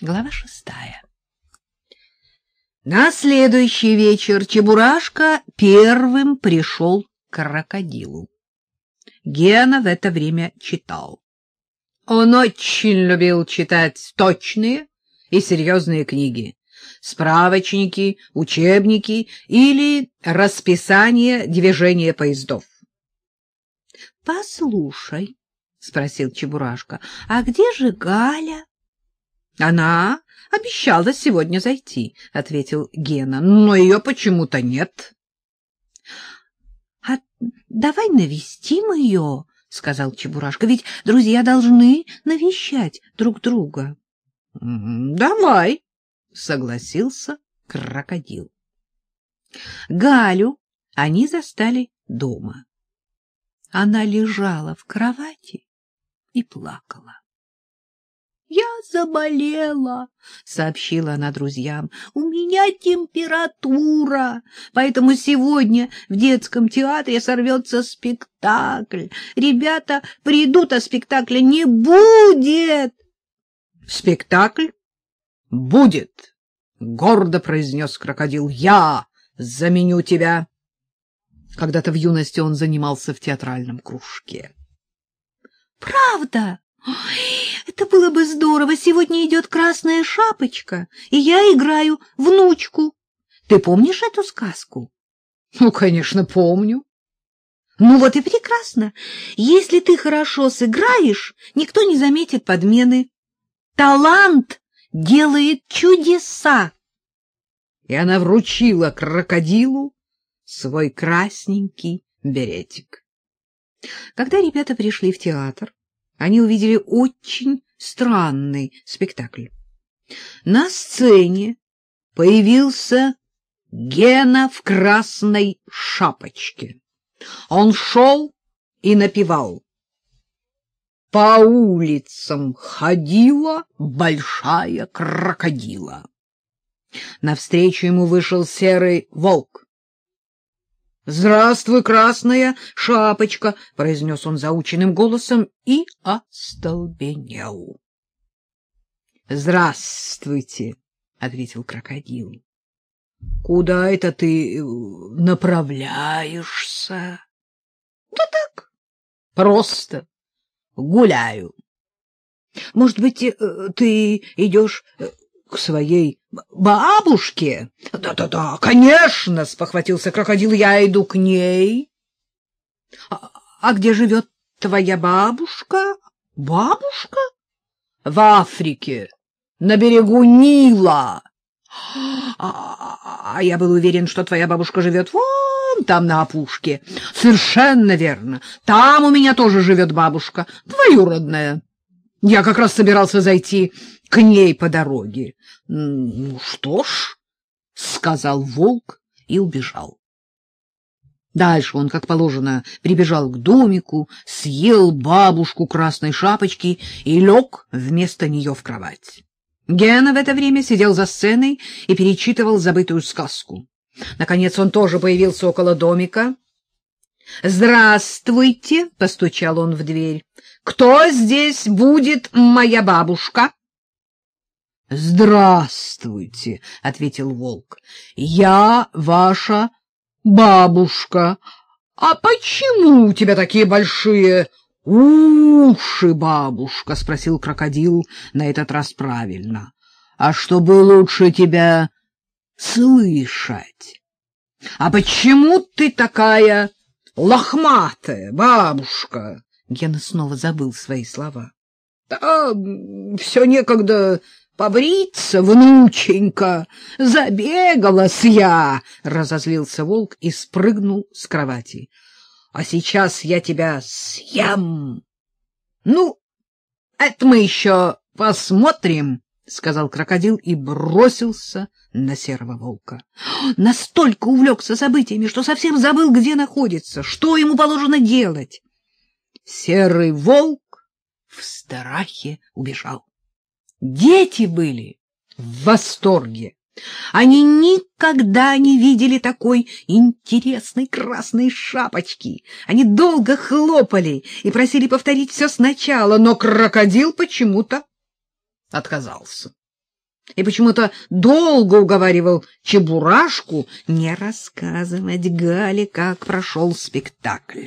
Глава шестая. На следующий вечер Чебурашка первым пришел к крокодилу. Гена в это время читал. Он очень любил читать точные и серьезные книги, справочники, учебники или расписание движения поездов. — Послушай, — спросил Чебурашка, — а где же Галя? — Она обещала сегодня зайти, — ответил Гена, — но ее почему-то нет. — А давай навестим ее, — сказал Чебурашка, — ведь друзья должны навещать друг друга. — Давай, — согласился крокодил. Галю они застали дома. Она лежала в кровати и плакала. Я заболела, сообщила она друзьям. У меня температура, поэтому сегодня в детском театре сорвется спектакль. Ребята придут, а спектакля не будет. Спектакль будет, гордо произнес крокодил. Я заменю тебя. Когда-то в юности он занимался в театральном кружке. Правда? Ой, это было бы здорово. Сегодня идет красная шапочка, и я играю внучку. Ты помнишь эту сказку? Ну, конечно, помню. Ну вот и прекрасно. Если ты хорошо сыграешь, никто не заметит подмены. Талант делает чудеса. И она вручила крокодилу свой красненький беретик. Когда ребята пришли в театр, они увидели очень странный спектакль. На сцене появился Гена в красной шапочке. Он шел и напевал. По улицам ходила большая крокодила. Навстречу ему вышел серый волк. — Здравствуй, красная шапочка! — произнес он заученным голосом и остолбенел. — Здравствуйте! — ответил крокодил. — Куда это ты э, направляешься? — Да так, просто гуляю. — Может быть, э, ты идешь э, своей бабушке? Да-да-да, конечно, спохватился крокодил. Я иду к ней. А, а где живет твоя бабушка? Бабушка? В Африке, на берегу Нила. А, а я был уверен, что твоя бабушка живет вон там на опушке. Совершенно верно. Там у меня тоже живет бабушка, двоюродная. Я как раз собирался зайти к ней по дороге. — Ну что ж, — сказал волк и убежал. Дальше он, как положено, прибежал к домику, съел бабушку красной шапочки и лег вместо нее в кровать. Гена в это время сидел за сценой и перечитывал забытую сказку. Наконец он тоже появился около домика. «Здравствуйте!» — постучал он в дверь. «Кто здесь будет моя бабушка?» — Здравствуйте, — ответил волк. — Я ваша бабушка. А почему у тебя такие большие уши, бабушка? — спросил крокодил на этот раз правильно. — А чтобы лучше тебя слышать. — А почему ты такая лохматая, бабушка? Гена снова забыл свои слова. — Да все некогда Побриться, внученька, забегалась я, разозлился волк и спрыгнул с кровати. А сейчас я тебя съем. Ну, это мы еще посмотрим, сказал крокодил и бросился на серого волка. Настолько увлекся событиями, что совсем забыл, где находится, что ему положено делать. Серый волк в страхе убежал. Дети были в восторге. Они никогда не видели такой интересной красной шапочки. Они долго хлопали и просили повторить все сначала, но крокодил почему-то отказался. и почему-то долго уговаривал Чебурашку не рассказывать Гале, как прошел спектакль.